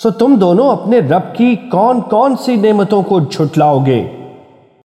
सो तुम दोनों अपने रब की कौन कौन सी नेमतों को झुटलाओगे?